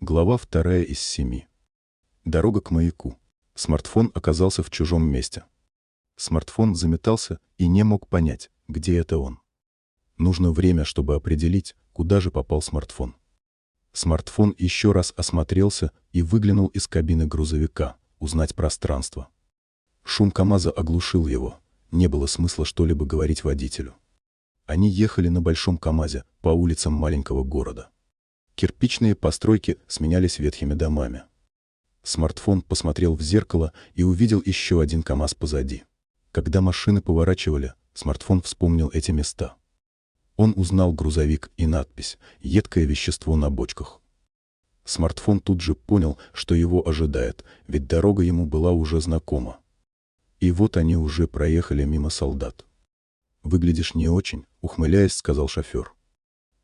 Глава вторая из семи. Дорога к маяку. Смартфон оказался в чужом месте. Смартфон заметался и не мог понять, где это он. Нужно время, чтобы определить, куда же попал смартфон. Смартфон еще раз осмотрелся и выглянул из кабины грузовика, узнать пространство. Шум КамАЗа оглушил его. Не было смысла что-либо говорить водителю. Они ехали на большом КамАЗе по улицам маленького города. Кирпичные постройки сменялись ветхими домами. Смартфон посмотрел в зеркало и увидел еще один КамАЗ позади. Когда машины поворачивали, смартфон вспомнил эти места. Он узнал грузовик и надпись «Едкое вещество на бочках». Смартфон тут же понял, что его ожидает, ведь дорога ему была уже знакома. И вот они уже проехали мимо солдат. «Выглядишь не очень», — ухмыляясь, сказал шофер.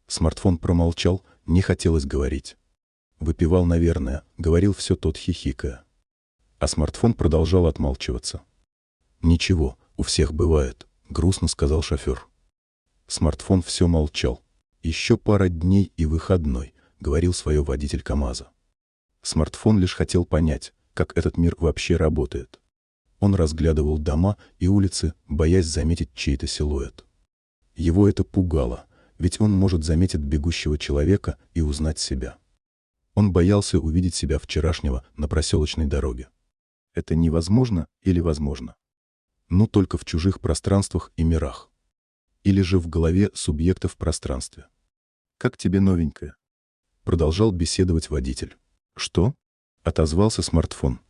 Смартфон промолчал, не хотелось говорить. Выпивал, наверное, говорил все тот хихикая. А смартфон продолжал отмалчиваться. «Ничего, у всех бывает», — грустно сказал шофер. Смартфон все молчал. «Еще пара дней и выходной», — говорил свое водитель КамАЗа. Смартфон лишь хотел понять, как этот мир вообще работает. Он разглядывал дома и улицы, боясь заметить чей-то силуэт. Его это пугало, ведь он может заметить бегущего человека и узнать себя. Он боялся увидеть себя вчерашнего на проселочной дороге. Это невозможно или возможно? Ну только в чужих пространствах и мирах. Или же в голове субъекта в пространстве. «Как тебе новенькая?» Продолжал беседовать водитель. «Что?» — отозвался смартфон.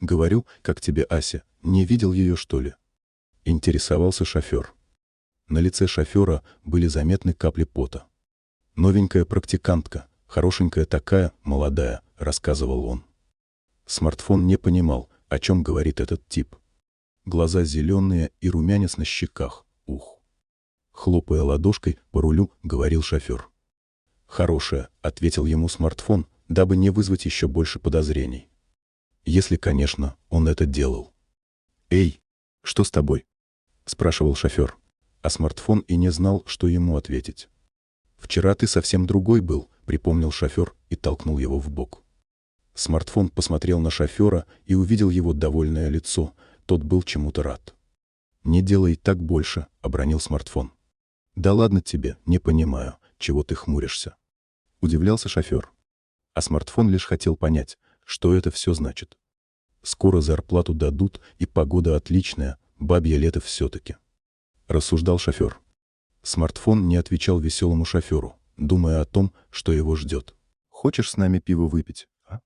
«Говорю, как тебе Ася, не видел ее, что ли?» Интересовался шофер. На лице шофера были заметны капли пота. «Новенькая практикантка, хорошенькая такая, молодая», — рассказывал он. Смартфон не понимал, о чем говорит этот тип. Глаза зеленые и румянец на щеках. Ух. Хлопая ладошкой по рулю, говорил шофер. «Хорошая», — ответил ему смартфон, дабы не вызвать еще больше подозрений. Если, конечно, он это делал. «Эй, что с тобой?» — спрашивал шофер. А смартфон и не знал, что ему ответить. «Вчера ты совсем другой был», — припомнил шофер и толкнул его в бок. Смартфон посмотрел на шофера и увидел его довольное лицо. Тот был чему-то рад. «Не делай так больше», — обронил смартфон. «Да ладно тебе, не понимаю, чего ты хмуришься». Удивлялся шофер. А смартфон лишь хотел понять, что это все значит? Скоро зарплату дадут, и погода отличная, бабье лето все-таки. Рассуждал шофер. Смартфон не отвечал веселому шоферу, думая о том, что его ждет. «Хочешь с нами пиво выпить, а?»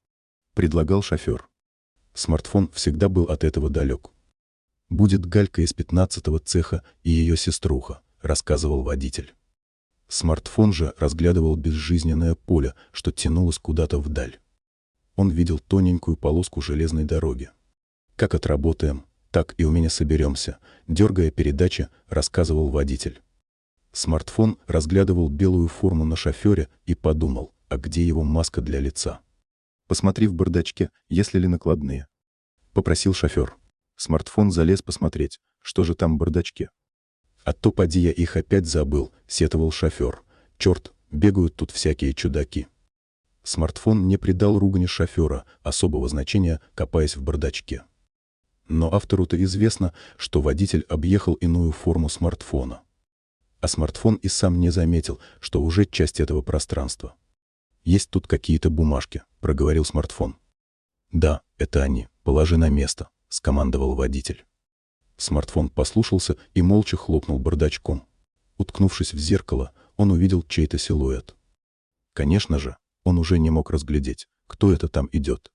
Предлагал шофер. Смартфон всегда был от этого далек. «Будет Галька из пятнадцатого цеха и ее сеструха», — рассказывал водитель. Смартфон же разглядывал безжизненное поле, что тянулось куда-то вдаль он видел тоненькую полоску железной дороги. «Как отработаем, так и у меня соберемся», — дергая передачи, рассказывал водитель. Смартфон разглядывал белую форму на шофере и подумал, а где его маска для лица? «Посмотри в бардачке, есть ли накладные», — попросил шофер. Смартфон залез посмотреть, что же там в бардачке. «А то поди я их опять забыл», — сетовал шофер. «Черт, бегают тут всякие чудаки». Смартфон не придал ругани шофера особого значения, копаясь в бардачке. Но автору-то известно, что водитель объехал иную форму смартфона. А смартфон и сам не заметил, что уже часть этого пространства. «Есть тут какие-то бумажки», — проговорил смартфон. «Да, это они. Положи на место», — скомандовал водитель. Смартфон послушался и молча хлопнул бардачком. Уткнувшись в зеркало, он увидел чей-то силуэт. Конечно же, он уже не мог разглядеть, кто это там идет.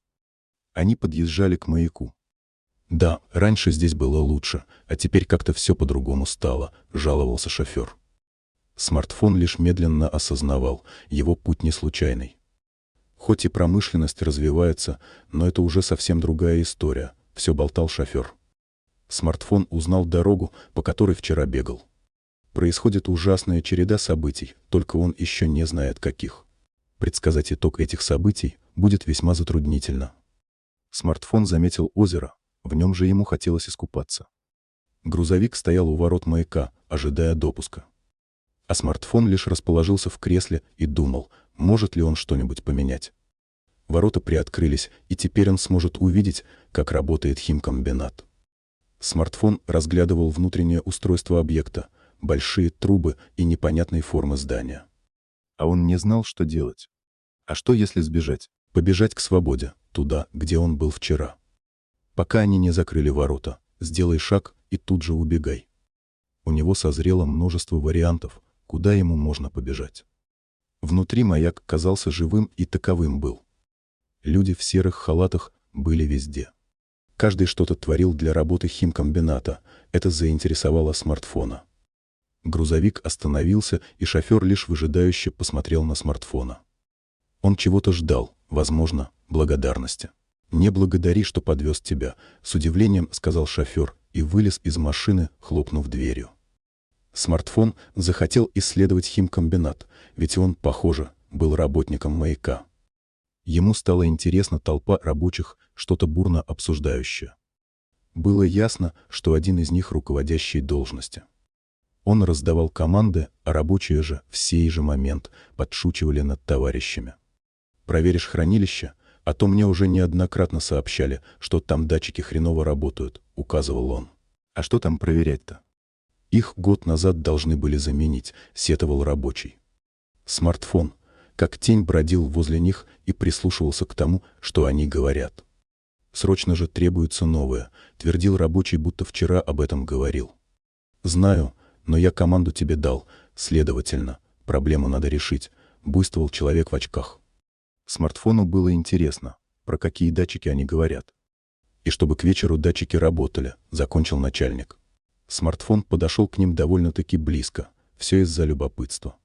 Они подъезжали к маяку. «Да, раньше здесь было лучше, а теперь как-то все по-другому стало», — жаловался шофер. Смартфон лишь медленно осознавал, его путь не случайный. Хоть и промышленность развивается, но это уже совсем другая история, все болтал шофер. Смартфон узнал дорогу, по которой вчера бегал. Происходит ужасная череда событий, только он еще не знает каких. Предсказать итог этих событий будет весьма затруднительно. Смартфон заметил озеро, в нем же ему хотелось искупаться. Грузовик стоял у ворот маяка, ожидая допуска. А смартфон лишь расположился в кресле и думал, может ли он что-нибудь поменять. Ворота приоткрылись, и теперь он сможет увидеть, как работает химкомбинат. Смартфон разглядывал внутреннее устройство объекта, большие трубы и непонятной формы здания. А он не знал, что делать. А что, если сбежать? Побежать к свободе, туда, где он был вчера. Пока они не закрыли ворота, сделай шаг и тут же убегай. У него созрело множество вариантов, куда ему можно побежать. Внутри маяк казался живым и таковым был. Люди в серых халатах были везде. Каждый что-то творил для работы химкомбината. Это заинтересовало смартфона. Грузовик остановился, и шофер лишь выжидающе посмотрел на смартфона. Он чего-то ждал, возможно, благодарности. «Не благодари, что подвез тебя», — с удивлением сказал шофер и вылез из машины, хлопнув дверью. Смартфон захотел исследовать химкомбинат, ведь он, похоже, был работником маяка. Ему стало интересно толпа рабочих, что-то бурно обсуждающая. Было ясно, что один из них руководящей должности. Он раздавал команды, а рабочие же в сей же момент подшучивали над товарищами. «Проверишь хранилище? А то мне уже неоднократно сообщали, что там датчики хреново работают», — указывал он. «А что там проверять-то?» «Их год назад должны были заменить», — сетовал рабочий. Смартфон — как тень бродил возле них и прислушивался к тому, что они говорят. «Срочно же требуется новое», — твердил рабочий, будто вчера об этом говорил. «Знаю, но я команду тебе дал, следовательно, проблему надо решить», — буйствовал человек в очках. Смартфону было интересно, про какие датчики они говорят. И чтобы к вечеру датчики работали, закончил начальник. Смартфон подошел к ним довольно-таки близко, все из-за любопытства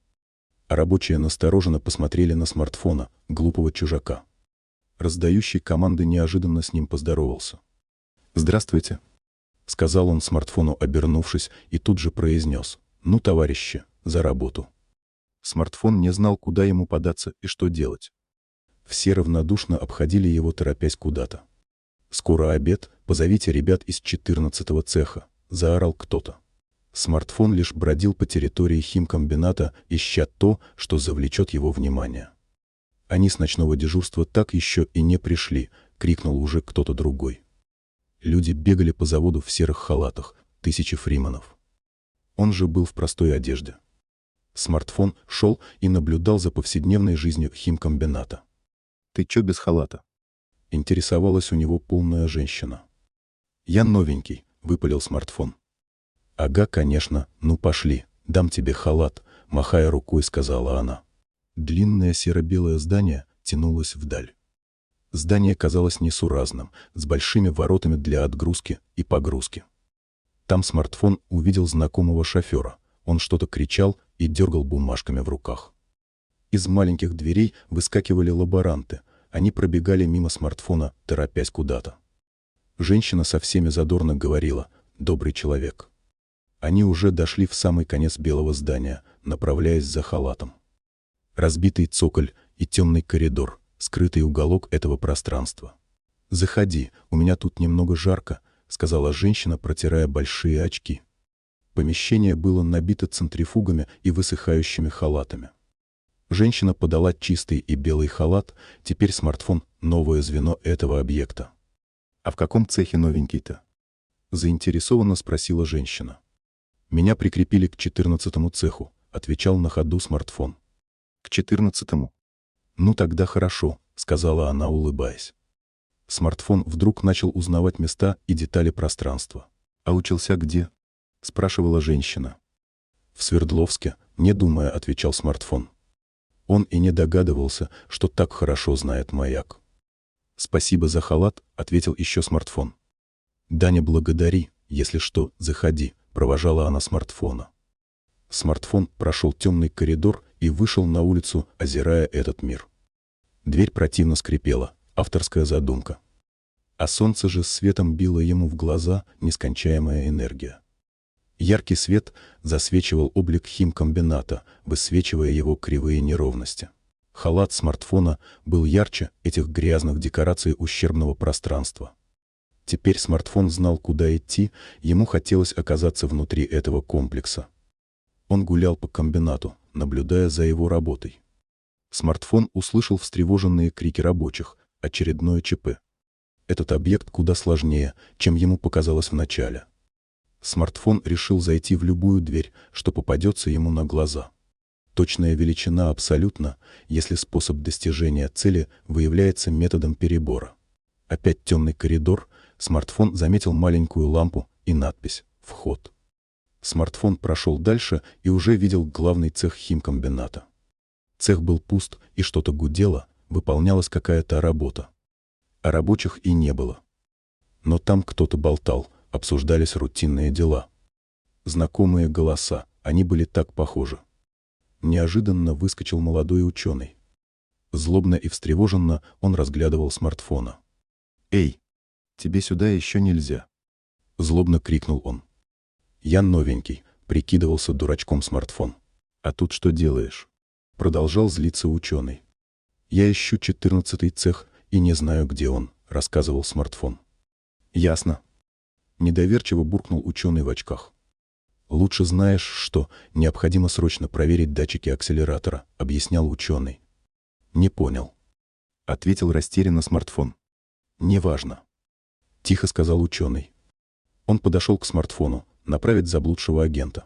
а рабочие настороженно посмотрели на смартфона, глупого чужака. Раздающий команды неожиданно с ним поздоровался. «Здравствуйте», — сказал он смартфону, обернувшись, и тут же произнес. «Ну, товарищи, за работу». Смартфон не знал, куда ему податься и что делать. Все равнодушно обходили его, торопясь куда-то. «Скоро обед, позовите ребят из 14-го цеха», — заорал кто-то. Смартфон лишь бродил по территории химкомбината, ища то, что завлечет его внимание. «Они с ночного дежурства так еще и не пришли», — крикнул уже кто-то другой. Люди бегали по заводу в серых халатах, тысячи фриманов. Он же был в простой одежде. Смартфон шел и наблюдал за повседневной жизнью химкомбината. «Ты чё без халата?» Интересовалась у него полная женщина. «Я новенький», — выпалил смартфон. «Ага, конечно, ну пошли, дам тебе халат», — махая рукой, сказала она. Длинное серо-белое здание тянулось вдаль. Здание казалось несуразным, с большими воротами для отгрузки и погрузки. Там смартфон увидел знакомого шофера. Он что-то кричал и дергал бумажками в руках. Из маленьких дверей выскакивали лаборанты. Они пробегали мимо смартфона, торопясь куда-то. Женщина со всеми задорно говорила «добрый человек». Они уже дошли в самый конец белого здания, направляясь за халатом. Разбитый цоколь и темный коридор, скрытый уголок этого пространства. «Заходи, у меня тут немного жарко», — сказала женщина, протирая большие очки. Помещение было набито центрифугами и высыхающими халатами. Женщина подала чистый и белый халат, теперь смартфон — новое звено этого объекта. «А в каком цехе новенький-то?» — заинтересованно спросила женщина. Меня прикрепили к четырнадцатому цеху, отвечал на ходу смартфон. К четырнадцатому? Ну тогда хорошо, сказала она, улыбаясь. Смартфон вдруг начал узнавать места и детали пространства. А учился где? спрашивала женщина. В Свердловске, не думая, отвечал смартфон. Он и не догадывался, что так хорошо знает маяк. «Спасибо за халат», — ответил еще смартфон. «Даня, благодари, если что, заходи», провожала она смартфона. Смартфон прошел темный коридор и вышел на улицу, озирая этот мир. Дверь противно скрипела, авторская задумка. А солнце же светом било ему в глаза нескончаемая энергия. Яркий свет засвечивал облик химкомбината, высвечивая его кривые неровности. Халат смартфона был ярче этих грязных декораций ущербного пространства. Теперь смартфон знал, куда идти, ему хотелось оказаться внутри этого комплекса. Он гулял по комбинату, наблюдая за его работой. Смартфон услышал встревоженные крики рабочих, Очередное ЧП. Этот объект куда сложнее, чем ему показалось вначале. Смартфон решил зайти в любую дверь, что попадется ему на глаза. Точная величина абсолютно, если способ достижения цели выявляется методом перебора. Опять темный коридор, смартфон заметил маленькую лампу и надпись «Вход». Смартфон прошел дальше и уже видел главный цех химкомбината. Цех был пуст, и что-то гудело, выполнялась какая-то работа. А рабочих и не было. Но там кто-то болтал, обсуждались рутинные дела. Знакомые голоса, они были так похожи. Неожиданно выскочил молодой ученый. Злобно и встревоженно он разглядывал смартфона. «Эй, тебе сюда еще нельзя!» Злобно крикнул он. «Я новенький», — прикидывался дурачком смартфон. «А тут что делаешь?» Продолжал злиться ученый. «Я ищу четырнадцатый цех и не знаю, где он», — рассказывал смартфон. «Ясно». Недоверчиво буркнул ученый в очках. «Лучше знаешь, что необходимо срочно проверить датчики акселератора», — объяснял ученый. «Не понял», — ответил растерянно смартфон. «Неважно», — тихо сказал ученый. Он подошел к смартфону, направить заблудшего агента.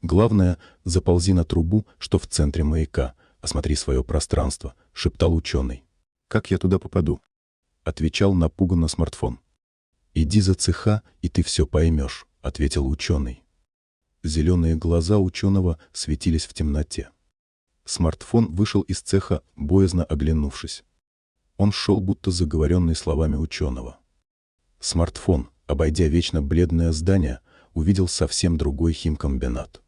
«Главное, заползи на трубу, что в центре маяка, осмотри свое пространство», — шептал ученый. «Как я туда попаду?» — отвечал напуганно смартфон. «Иди за цеха, и ты все поймешь», — ответил ученый. Зеленые глаза ученого светились в темноте. Смартфон вышел из цеха, боязно оглянувшись. Он шел, будто заговоренный словами ученого. Смартфон, обойдя вечно бледное здание, увидел совсем другой химкомбинат.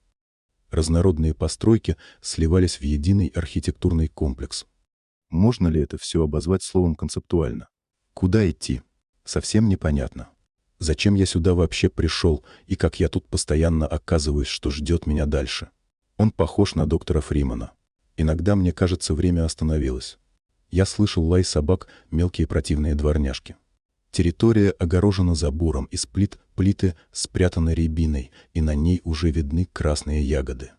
Разнородные постройки сливались в единый архитектурный комплекс. Можно ли это все обозвать словом концептуально? Куда идти? Совсем непонятно. Зачем я сюда вообще пришел, и как я тут постоянно оказываюсь, что ждет меня дальше? Он похож на доктора Фримана. Иногда мне кажется, время остановилось. Я слышал лай собак, мелкие противные дворняжки. Территория огорожена забором из плит, плиты спрятаны рябиной, и на ней уже видны красные ягоды.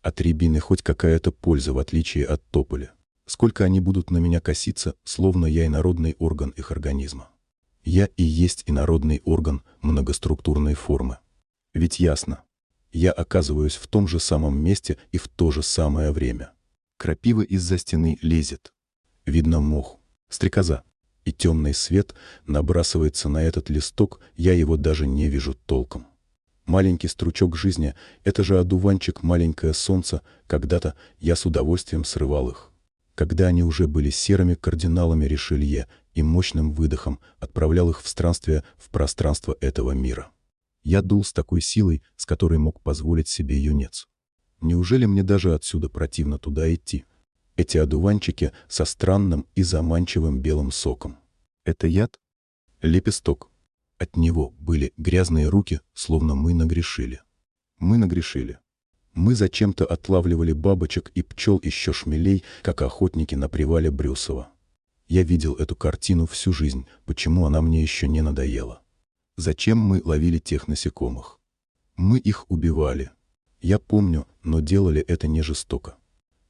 От рябины хоть какая-то польза, в отличие от тополя. Сколько они будут на меня коситься, словно я инородный орган их организма. Я и есть инородный орган многоструктурной формы. Ведь ясно. Я оказываюсь в том же самом месте и в то же самое время. Крапива из-за стены лезет. Видно мох. Стрекоза и темный свет набрасывается на этот листок, я его даже не вижу толком. Маленький стручок жизни — это же одуванчик маленькое солнце, когда-то я с удовольствием срывал их. Когда они уже были серыми кардиналами Ришелье и мощным выдохом отправлял их в странствие в пространство этого мира. Я дул с такой силой, с которой мог позволить себе юнец. Неужели мне даже отсюда противно туда идти? эти одуванчики со странным и заманчивым белым соком. Это яд? Лепесток. От него были грязные руки, словно мы нагрешили. Мы нагрешили. Мы зачем-то отлавливали бабочек и пчел еще шмелей, как охотники на привале Брюсова. Я видел эту картину всю жизнь, почему она мне еще не надоела. Зачем мы ловили тех насекомых? Мы их убивали. Я помню, но делали это не жестоко.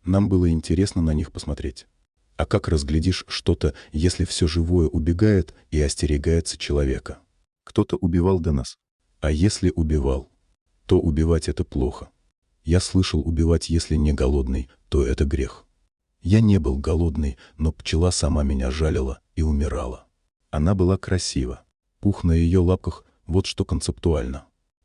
Нам было интересно на них посмотреть. А как разглядишь что-то, если все живое убегает и остерегается человека? Кто-то убивал до нас. А если убивал, то убивать это плохо. Я слышал, убивать, если не голодный, то это грех. Я не был голодный, но пчела сама меня жалила и умирала. Она была красива. Пух на ее лапках, вот что концептуально.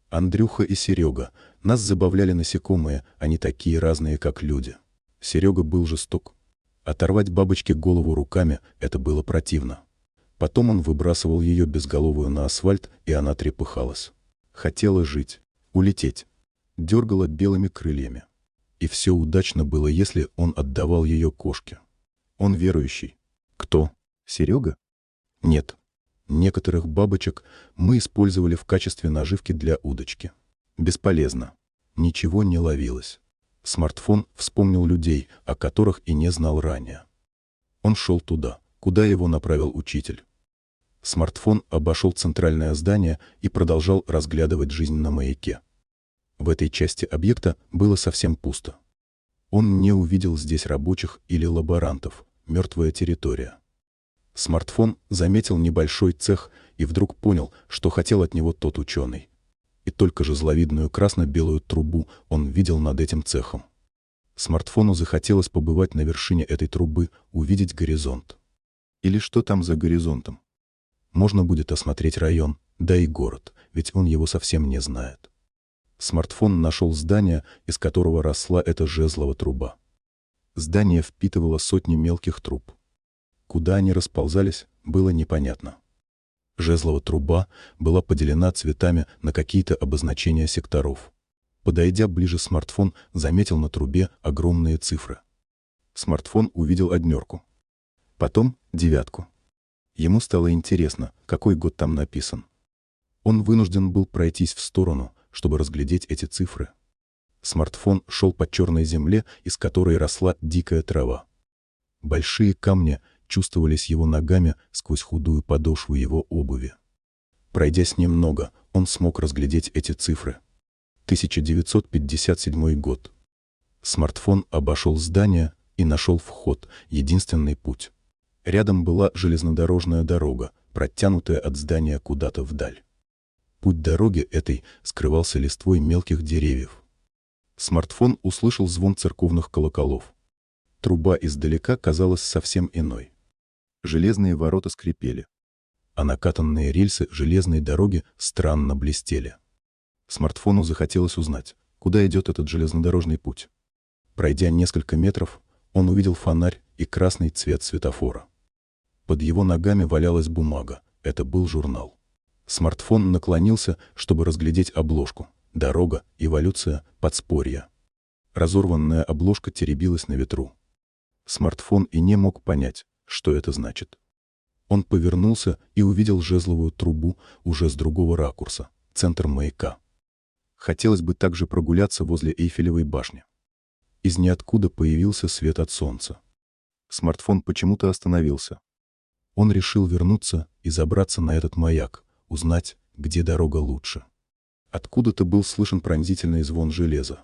Андрюха и Серега. Нас забавляли насекомые, они такие разные, как люди. Серега был жесток. Оторвать бабочке голову руками — это было противно. Потом он выбрасывал ее безголовую на асфальт, и она трепыхалась. Хотела жить, улететь. Дергала белыми крыльями. И все удачно было, если он отдавал ее кошке. Он верующий. Кто? Серега? Нет. Некоторых бабочек мы использовали в качестве наживки для удочки. Бесполезно. Ничего не ловилось. Смартфон вспомнил людей, о которых и не знал ранее. Он шел туда, куда его направил учитель. Смартфон обошел центральное здание и продолжал разглядывать жизнь на маяке. В этой части объекта было совсем пусто. Он не увидел здесь рабочих или лаборантов, мертвая территория. Смартфон заметил небольшой цех и вдруг понял, что хотел от него тот ученый. И только же зловидную красно-белую трубу он видел над этим цехом. Смартфону захотелось побывать на вершине этой трубы, увидеть горизонт. Или что там за горизонтом? Можно будет осмотреть район, да и город, ведь он его совсем не знает. Смартфон нашел здание, из которого росла эта жезлова труба. Здание впитывало сотни мелких труб. Куда они расползались, было непонятно. Жезлова труба была поделена цветами на какие-то обозначения секторов. Подойдя ближе, смартфон заметил на трубе огромные цифры. Смартфон увидел однерку. Потом девятку. Ему стало интересно, какой год там написан. Он вынужден был пройтись в сторону, чтобы разглядеть эти цифры. Смартфон шел по черной земле, из которой росла дикая трава. Большие камни чувствовались его ногами сквозь худую подошву его обуви. Пройдясь немного, он смог разглядеть эти цифры. 1957 год. Смартфон обошел здание и нашел вход, единственный путь. Рядом была железнодорожная дорога, протянутая от здания куда-то вдаль. Путь дороги этой скрывался листвой мелких деревьев. Смартфон услышал звон церковных колоколов. Труба издалека казалась совсем иной. Железные ворота скрипели, а накатанные рельсы железной дороги странно блестели. Смартфону захотелось узнать, куда идет этот железнодорожный путь. Пройдя несколько метров, он увидел фонарь и красный цвет светофора. Под его ногами валялась бумага. Это был журнал. Смартфон наклонился, чтобы разглядеть обложку. Дорога, эволюция, подспорье. Разорванная обложка теребилась на ветру. Смартфон и не мог понять, что это значит. Он повернулся и увидел жезловую трубу уже с другого ракурса, центр маяка. Хотелось бы также прогуляться возле Эйфелевой башни. Из ниоткуда появился свет от солнца. Смартфон почему-то остановился. Он решил вернуться и забраться на этот маяк, узнать, где дорога лучше. Откуда-то был слышен пронзительный звон железа.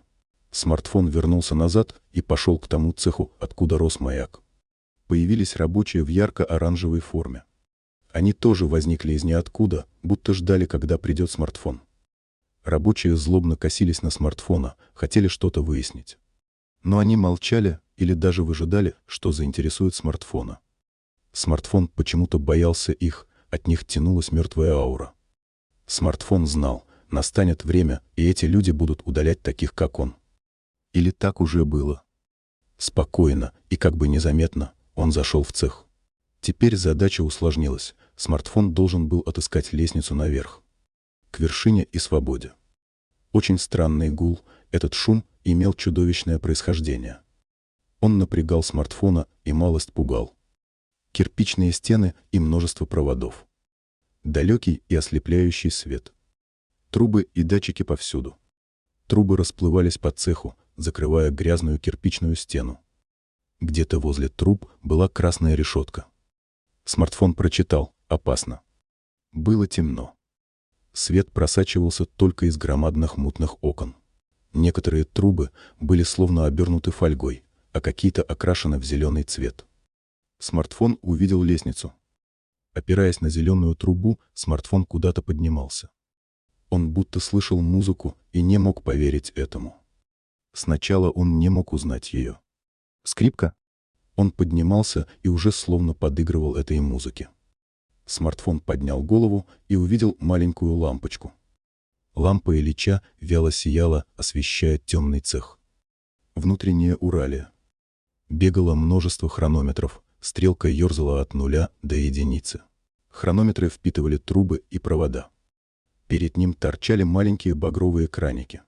Смартфон вернулся назад и пошел к тому цеху, откуда рос маяк. Появились рабочие в ярко-оранжевой форме. Они тоже возникли из ниоткуда, будто ждали, когда придет смартфон. Рабочие злобно косились на смартфона, хотели что-то выяснить. Но они молчали или даже выжидали, что заинтересует смартфона. Смартфон почему-то боялся их, от них тянулась мертвая аура. Смартфон знал, настанет время, и эти люди будут удалять таких, как он. Или так уже было. Спокойно и как бы незаметно он зашел в цех. Теперь задача усложнилась. Смартфон должен был отыскать лестницу наверх. К вершине и свободе. Очень странный гул, этот шум имел чудовищное происхождение. Он напрягал смартфона и малость пугал кирпичные стены и множество проводов. Далекий и ослепляющий свет. Трубы и датчики повсюду. Трубы расплывались по цеху, закрывая грязную кирпичную стену. Где-то возле труб была красная решетка. Смартфон прочитал «Опасно». Было темно. Свет просачивался только из громадных мутных окон. Некоторые трубы были словно обернуты фольгой, а какие-то окрашены в зеленый цвет. Смартфон увидел лестницу. Опираясь на зеленую трубу, смартфон куда-то поднимался. Он будто слышал музыку и не мог поверить этому. Сначала он не мог узнать ее. Скрипка? Он поднимался и уже словно подыгрывал этой музыке. Смартфон поднял голову и увидел маленькую лампочку. Лампа Ильича вяло сияла, освещая темный цех. Внутреннее Уралия. Бегало множество хронометров, Стрелка ерзала от нуля до единицы. Хронометры впитывали трубы и провода. Перед ним торчали маленькие багровые краники.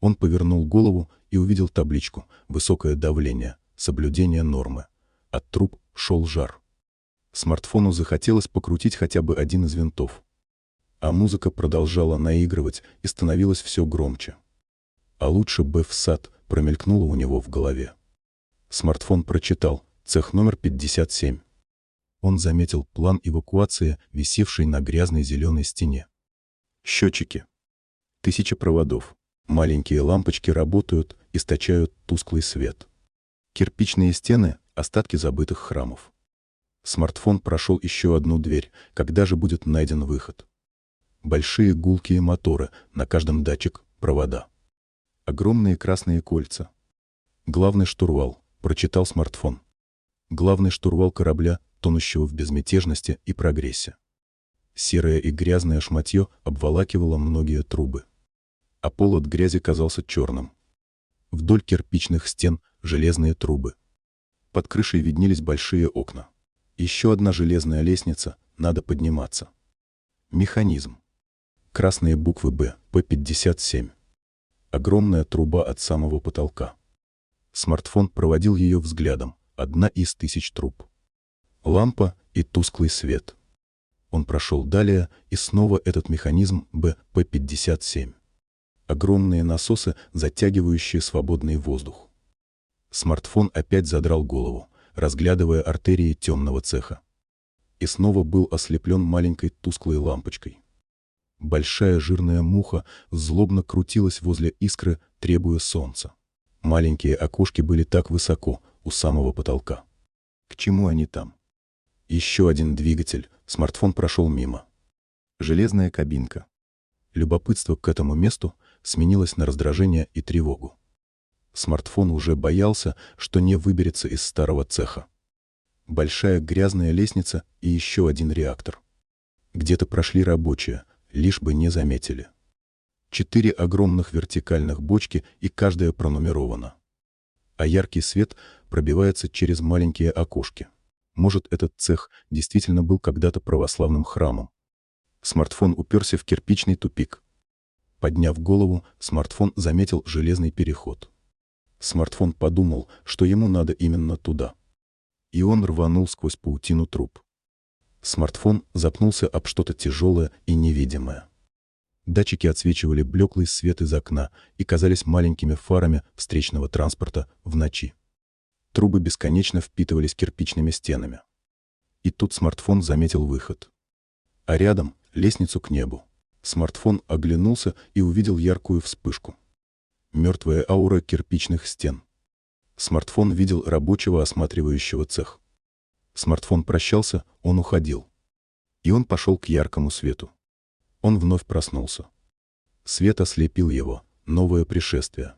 Он повернул голову и увидел табличку «Высокое давление. Соблюдение нормы». От труб шел жар. Смартфону захотелось покрутить хотя бы один из винтов. А музыка продолжала наигрывать и становилась все громче. А лучше бы в сад промелькнуло у него в голове. Смартфон прочитал Цех номер 57. Он заметил план эвакуации, висевший на грязной зеленой стене. Счетчики. Тысяча проводов. Маленькие лампочки работают, источают тусклый свет. Кирпичные стены — остатки забытых храмов. Смартфон прошел еще одну дверь, когда же будет найден выход. Большие гулкие моторы, на каждом датчик провода. Огромные красные кольца. Главный штурвал, прочитал смартфон. Главный штурвал корабля, тонущего в безмятежности и прогрессе. Серое и грязное шматье обволакивало многие трубы. А пол от грязи казался черным. Вдоль кирпичных стен железные трубы. Под крышей виднелись большие окна. Еще одна железная лестница, надо подниматься. Механизм. Красные буквы «Б», П-57. Огромная труба от самого потолка. Смартфон проводил ее взглядом, одна из тысяч труб. Лампа и тусклый свет. Он прошел далее, и снова этот механизм БП-57. Огромные насосы, затягивающие свободный воздух. Смартфон опять задрал голову, разглядывая артерии темного цеха. И снова был ослеплен маленькой тусклой лампочкой. Большая жирная муха злобно крутилась возле искры, требуя солнца. Маленькие окошки были так высоко, у самого потолка. К чему они там? Еще один двигатель, Смартфон прошел мимо. Железная кабинка. Любопытство к этому месту сменилось на раздражение и тревогу. Смартфон уже боялся, что не выберется из старого цеха. Большая грязная лестница и еще один реактор. Где-то прошли рабочие, лишь бы не заметили. Четыре огромных вертикальных бочки, и каждая пронумерована. А яркий свет пробивается через маленькие окошки. Может, этот цех действительно был когда-то православным храмом. Смартфон уперся в кирпичный тупик. Подняв голову, смартфон заметил железный переход. Смартфон подумал, что ему надо именно туда. И он рванул сквозь паутину труб. Смартфон запнулся об что-то тяжелое и невидимое. Датчики отсвечивали блеклый свет из окна и казались маленькими фарами встречного транспорта в ночи. Трубы бесконечно впитывались кирпичными стенами. И тут смартфон заметил выход. А рядом — лестницу к небу. Смартфон оглянулся и увидел яркую вспышку. Мертвая аура кирпичных стен. Смартфон видел рабочего, осматривающего цех. Смартфон прощался, он уходил. И он пошел к яркому свету. Он вновь проснулся. Свет ослепил его, новое пришествие.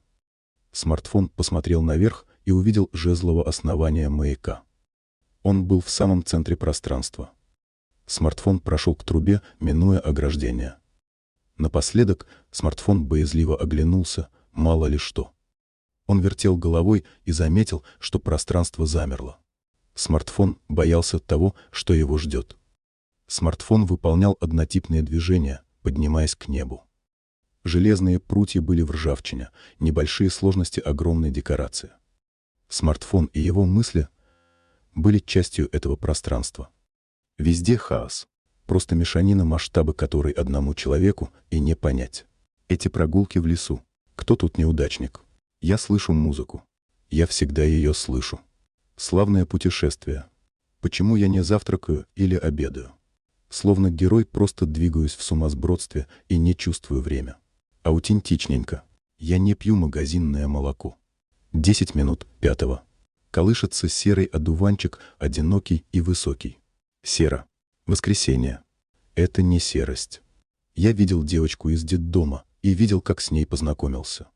Смартфон посмотрел наверх и увидел жезлово основание маяка. Он был в самом центре пространства. Смартфон прошел к трубе, минуя ограждение. Напоследок смартфон боязливо оглянулся, мало ли что. Он вертел головой и заметил, что пространство замерло. Смартфон боялся того, что его ждет. Смартфон выполнял однотипные движения, поднимаясь к небу. Железные прутья были в ржавчине, небольшие сложности огромной декорации. Смартфон и его мысли были частью этого пространства. Везде хаос. Просто мешанина масштабы которой одному человеку и не понять. Эти прогулки в лесу. Кто тут неудачник? Я слышу музыку. Я всегда ее слышу. Славное путешествие. Почему я не завтракаю или обедаю? Словно герой просто двигаюсь в сумасбродстве и не чувствую время. Аутентичненько. Я не пью магазинное молоко. Десять минут пятого. Колышется серый одуванчик, одинокий и высокий. Сера. Воскресенье. Это не серость. Я видел девочку из детдома и видел, как с ней познакомился.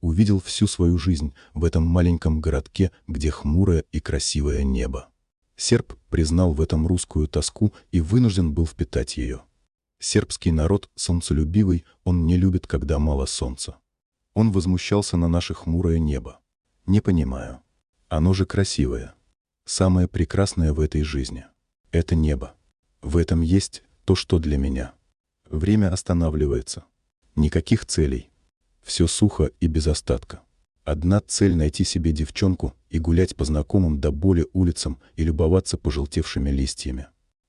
Увидел всю свою жизнь в этом маленьком городке, где хмурое и красивое небо. Серб признал в этом русскую тоску и вынужден был впитать ее. Сербский народ солнцелюбивый, он не любит, когда мало солнца. Он возмущался на наше хмурое небо. Не понимаю. Оно же красивое. Самое прекрасное в этой жизни — это небо. В этом есть то, что для меня. Время останавливается. Никаких целей. Все сухо и без остатка. Одна цель — найти себе девчонку и гулять по знакомым до боли улицам и любоваться пожелтевшими листьями.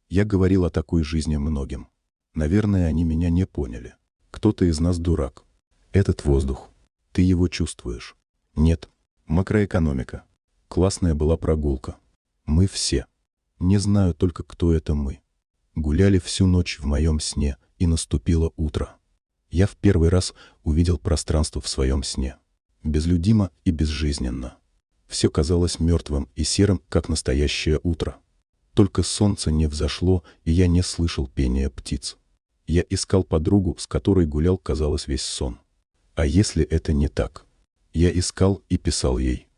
Я говорил о такой жизни многим. Наверное, они меня не поняли. Кто-то из нас дурак. Этот воздух. Ты его чувствуешь. Нет, Макроэкономика. Классная была прогулка. Мы все. Не знаю только, кто это мы. Гуляли всю ночь в моем сне, и наступило утро. Я в первый раз увидел пространство в своем сне. Безлюдимо и безжизненно. Все казалось мертвым и серым, как настоящее утро. Только солнце не взошло, и я не слышал пения птиц. Я искал подругу, с которой гулял, казалось, весь сон. А если это не так? Я искал и писал ей.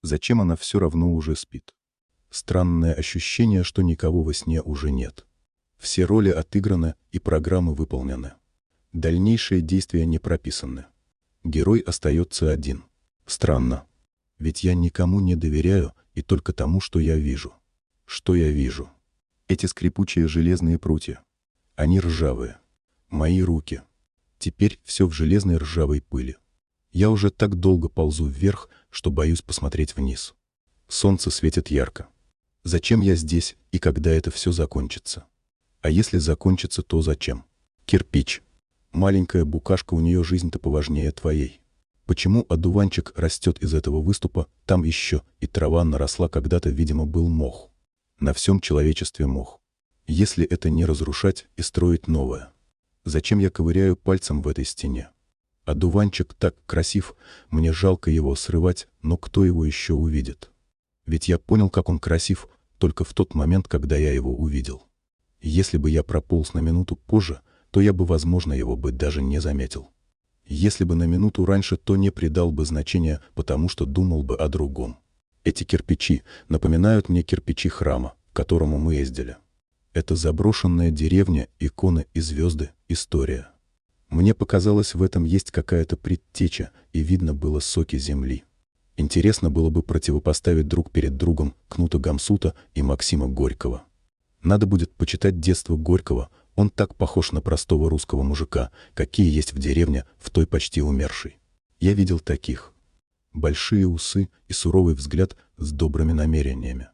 Зачем она все равно уже спит? Странное ощущение, что никого во сне уже нет. Все роли отыграны и программы выполнены. Дальнейшие действия не прописаны. Герой остается один. Странно. Ведь я никому не доверяю и только тому, что я вижу. Что я вижу? Эти скрипучие железные прутья. Они ржавые. Мои руки. Теперь все в железной ржавой пыли. Я уже так долго ползу вверх, что боюсь посмотреть вниз. Солнце светит ярко. Зачем я здесь и когда это все закончится? А если закончится, то зачем? Кирпич. Маленькая букашка, у нее жизнь-то поважнее твоей. Почему одуванчик растет из этого выступа, там еще и трава наросла, когда-то, видимо, был мох. На всем человечестве мох. Если это не разрушать и строить новое. Зачем я ковыряю пальцем в этой стене? Одуванчик так красив, мне жалко его срывать, но кто его еще увидит? Ведь я понял, как он красив, только в тот момент, когда я его увидел. Если бы я прополз на минуту позже, то я бы, возможно, его бы даже не заметил. Если бы на минуту раньше, то не придал бы значения, потому что думал бы о другом. Эти кирпичи напоминают мне кирпичи храма, к которому мы ездили. Это заброшенная деревня, иконы и звезды, история. Мне показалось, в этом есть какая-то предтеча, и видно было соки земли. Интересно было бы противопоставить друг перед другом Кнута Гамсута и Максима Горького. Надо будет почитать детство Горького, он так похож на простого русского мужика, какие есть в деревне, в той почти умершей. Я видел таких. Большие усы и суровый взгляд с добрыми намерениями.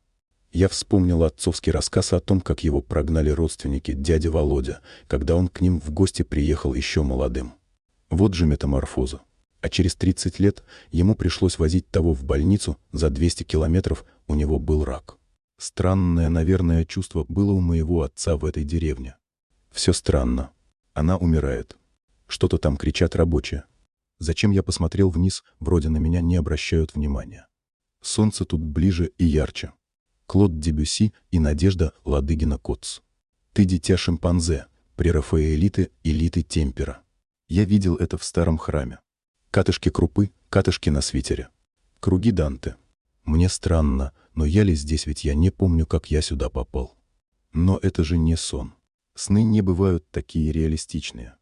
Я вспомнил отцовский рассказ о том, как его прогнали родственники дядя Володя, когда он к ним в гости приехал еще молодым. Вот же метаморфоза. А через 30 лет ему пришлось возить того в больницу, за 200 километров у него был рак. Странное, наверное, чувство было у моего отца в этой деревне. Все странно. Она умирает. Что-то там кричат рабочие. Зачем я посмотрел вниз, вроде на меня не обращают внимания. Солнце тут ближе и ярче. Клод Дебюси и Надежда Ладыгина-Коц. Ты дитя шимпанзе, прерафаэлиты элиты темпера. Я видел это в старом храме. Катышки крупы, катышки на свитере. Круги Данте. Мне странно, но я ли здесь, ведь я не помню, как я сюда попал. Но это же не сон. Сны не бывают такие реалистичные.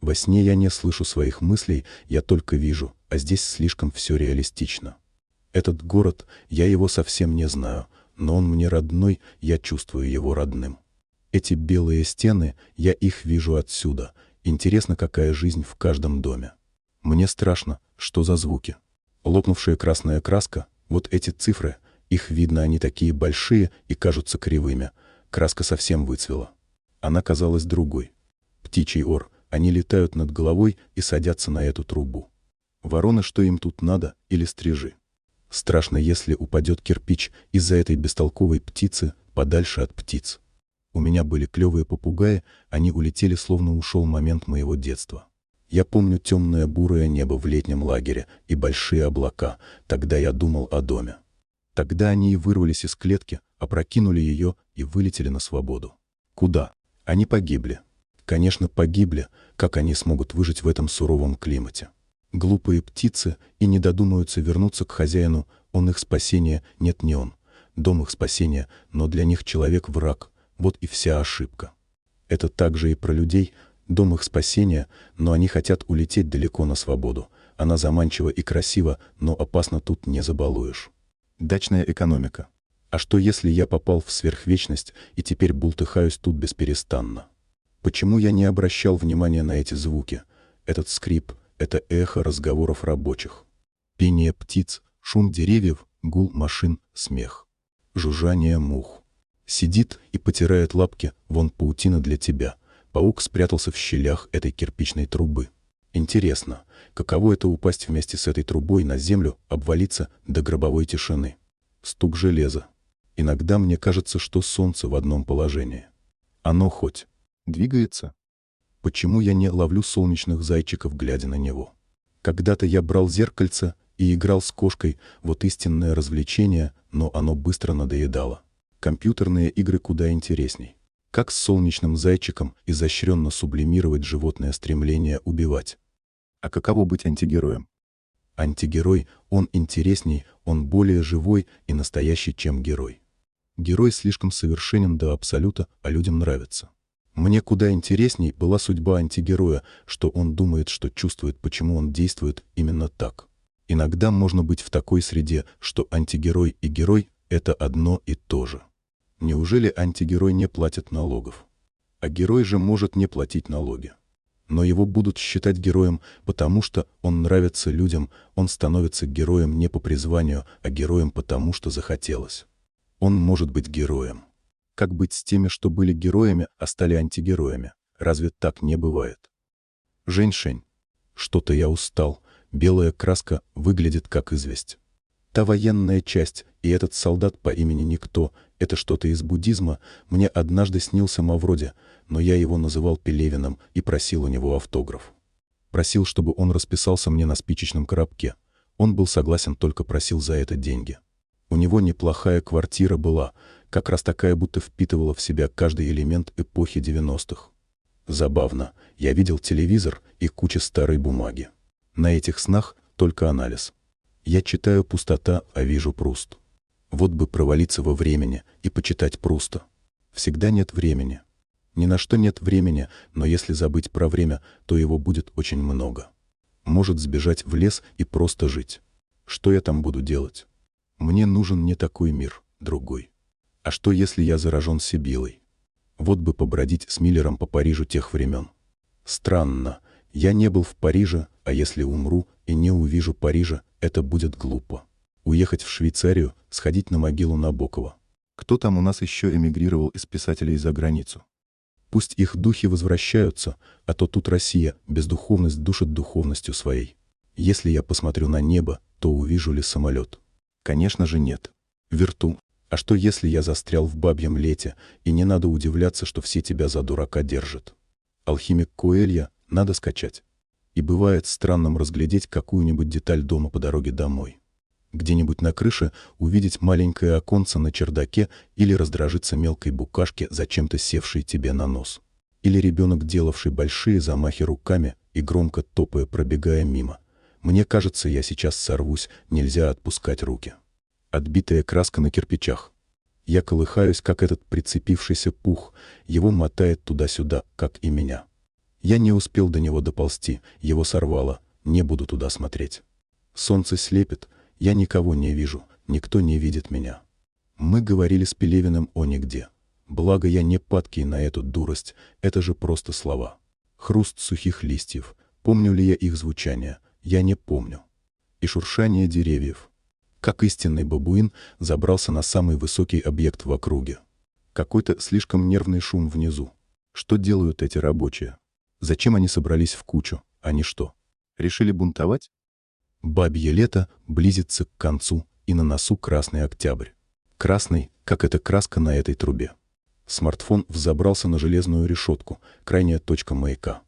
Во сне я не слышу своих мыслей, я только вижу, а здесь слишком все реалистично. Этот город, я его совсем не знаю, но он мне родной, я чувствую его родным. Эти белые стены, я их вижу отсюда. Интересно, какая жизнь в каждом доме. Мне страшно, что за звуки. Лопнувшая красная краска, вот эти цифры, их видно, они такие большие и кажутся кривыми. Краска совсем выцвела. Она казалась другой. Птичий ор, они летают над головой и садятся на эту трубу. Вороны, что им тут надо, или стрижи. Страшно, если упадет кирпич из-за этой бестолковой птицы подальше от птиц. У меня были клевые попугаи, они улетели, словно ушел момент моего детства. Я помню темное бурое небо в летнем лагере и большие облака. Тогда я думал о доме. Тогда они и вырвались из клетки, опрокинули ее и вылетели на свободу. Куда? Они погибли. Конечно, погибли. Как они смогут выжить в этом суровом климате? Глупые птицы и не додумаются вернуться к хозяину. Он их спасение, нет, не он. Дом их спасения, но для них человек враг. Вот и вся ошибка. Это также и про людей, дом их спасения, но они хотят улететь далеко на свободу. Она заманчива и красива, но опасно тут не забалуешь. Дачная экономика. А что если я попал в сверхвечность и теперь бултыхаюсь тут бесперестанно? Почему я не обращал внимания на эти звуки? Этот скрип, это эхо разговоров рабочих. Пение птиц, шум деревьев, гул машин, смех. Жужжание мух. Сидит и потирает лапки, вон паутина для тебя — Паук спрятался в щелях этой кирпичной трубы. Интересно, каково это упасть вместе с этой трубой на землю, обвалиться до гробовой тишины? Стук железа. Иногда мне кажется, что солнце в одном положении. Оно хоть двигается? Почему я не ловлю солнечных зайчиков, глядя на него? Когда-то я брал зеркальце и играл с кошкой, вот истинное развлечение, но оно быстро надоедало. Компьютерные игры куда интересней. Как с солнечным зайчиком изощренно сублимировать животное стремление убивать. А каково быть антигероем? Антигерой, он интересней, он более живой и настоящий, чем герой. Герой слишком совершенен до абсолюта, а людям нравится. Мне куда интересней была судьба антигероя, что он думает, что чувствует, почему он действует именно так. Иногда можно быть в такой среде, что антигерой и герой — это одно и то же. Неужели антигерой не платит налогов? А герой же может не платить налоги. Но его будут считать героем, потому что он нравится людям, он становится героем не по призванию, а героем потому, что захотелось. Он может быть героем. Как быть с теми, что были героями, а стали антигероями? Разве так не бывает? Женьшень. Что-то я устал. Белая краска выглядит как известь. Та военная часть и этот солдат по имени Никто — это что-то из буддизма. Мне однажды снился Мавроди, но я его называл Пелевиным и просил у него автограф. Просил, чтобы он расписался мне на спичечном коробке. Он был согласен, только просил за это деньги. У него неплохая квартира была, как раз такая, будто впитывала в себя каждый элемент эпохи 90-х. Забавно, я видел телевизор и куча старой бумаги. На этих снах только анализ. Я читаю «Пустота», а вижу Пруст. Вот бы провалиться во времени и почитать Пруста. Всегда нет времени. Ни на что нет времени, но если забыть про время, то его будет очень много. Может сбежать в лес и просто жить. Что я там буду делать? Мне нужен не такой мир, другой. А что, если я заражен Сибилой? Вот бы побродить с Миллером по Парижу тех времен. Странно. Я не был в Париже, а если умру и не увижу Парижа, это будет глупо. Уехать в Швейцарию, сходить на могилу Набокова. Кто там у нас еще эмигрировал из писателей за границу? Пусть их духи возвращаются, а то тут Россия, бездуховность душит духовностью своей. Если я посмотрю на небо, то увижу ли самолет? Конечно же нет. Верту, а что, если я застрял в бабьем лете, и не надо удивляться, что все тебя за дурака держат? Алхимик Коэлья надо скачать. И бывает странным разглядеть какую-нибудь деталь дома по дороге домой. Где-нибудь на крыше увидеть маленькое оконце на чердаке или раздражиться мелкой букашке, зачем-то севшей тебе на нос. Или ребенок, делавший большие замахи руками и громко топая, пробегая мимо. Мне кажется, я сейчас сорвусь, нельзя отпускать руки отбитая краска на кирпичах. Я колыхаюсь, как этот прицепившийся пух, его мотает туда-сюда, как и меня. Я не успел до него доползти, его сорвало, не буду туда смотреть. Солнце слепит, я никого не вижу, никто не видит меня. Мы говорили с Пелевиным о нигде. Благо я не падкий на эту дурость, это же просто слова. Хруст сухих листьев, помню ли я их звучание, я не помню. И шуршание деревьев, как истинный бабуин, забрался на самый высокий объект в округе. Какой-то слишком нервный шум внизу. Что делают эти рабочие? Зачем они собрались в кучу? Они что, решили бунтовать? Бабье лето близится к концу, и на носу красный октябрь. Красный, как эта краска на этой трубе. Смартфон взобрался на железную решетку, крайняя точка маяка.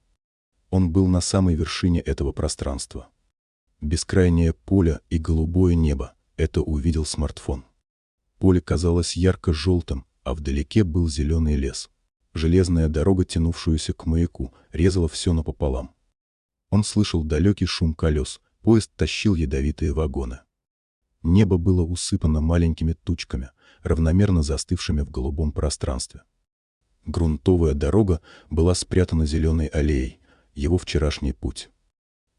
Он был на самой вершине этого пространства. Бескрайнее поле и голубое небо, это увидел смартфон. Поле казалось ярко-желтым, а вдалеке был зеленый лес. Железная дорога, тянувшаяся к маяку, резала все напополам. Он слышал далекий шум колес, поезд тащил ядовитые вагоны. Небо было усыпано маленькими тучками, равномерно застывшими в голубом пространстве. Грунтовая дорога была спрятана зеленой аллеей, его вчерашний путь.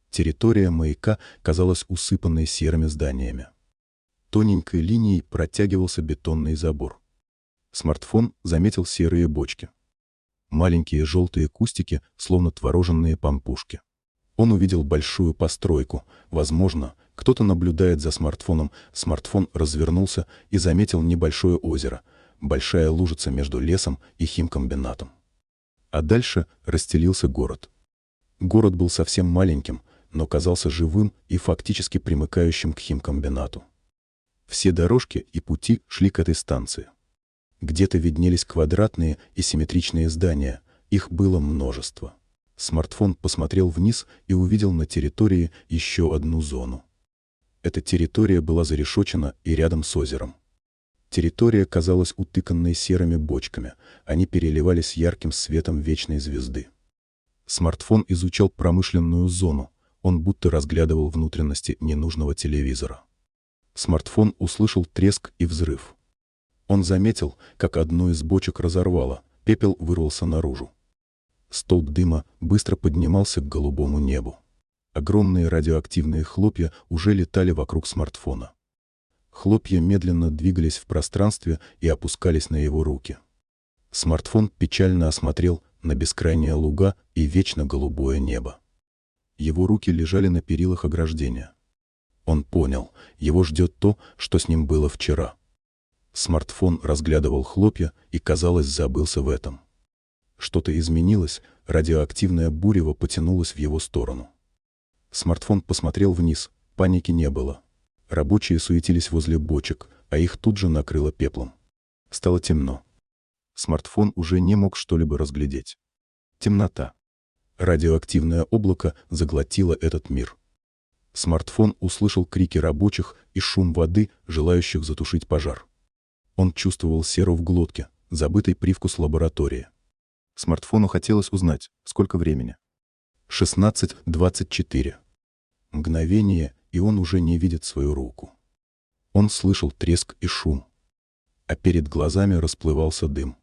Территория маяка казалась усыпанной серыми зданиями. Тоненькой линией протягивался бетонный забор. Смартфон заметил серые бочки. Маленькие желтые кустики, словно твороженные пампушки. Он увидел большую постройку. Возможно, кто-то наблюдает за смартфоном. Смартфон развернулся и заметил небольшое озеро, большая лужица между лесом и химкомбинатом. А дальше расстелился город. Город был совсем маленьким, но казался живым и фактически примыкающим к химкомбинату. Все дорожки и пути шли к этой станции. Где-то виднелись квадратные и симметричные здания, их было множество. Смартфон посмотрел вниз и увидел на территории еще одну зону. Эта территория была зарешочена и рядом с озером. Территория казалась утыканной серыми бочками, они переливались ярким светом вечной звезды. Смартфон изучал промышленную зону, он будто разглядывал внутренности ненужного телевизора. Смартфон услышал треск и взрыв. Он заметил, как одну из бочек разорвало, пепел вырвался наружу. Столб дыма быстро поднимался к голубому небу. Огромные радиоактивные хлопья уже летали вокруг смартфона. Хлопья медленно двигались в пространстве и опускались на его руки. Смартфон печально осмотрел на бескрайние луга и вечно голубое небо. Его руки лежали на перилах ограждения. Он понял, его ждет то, что с ним было вчера. Смартфон разглядывал хлопья и, казалось, забылся в этом. Что-то изменилось, радиоактивное бурево потянулось в его сторону. Смартфон посмотрел вниз, паники не было. Рабочие суетились возле бочек, а их тут же накрыло пеплом. Стало темно. Смартфон уже не мог что-либо разглядеть. Темнота. Радиоактивное облако заглотило этот мир. Смартфон услышал крики рабочих и шум воды, желающих затушить пожар. Он чувствовал серу в глотке, забытый привкус лаборатории. Смартфону хотелось узнать, сколько времени. 16.24. Мгновение, и он уже не видит свою руку. Он слышал треск и шум, а перед глазами расплывался дым.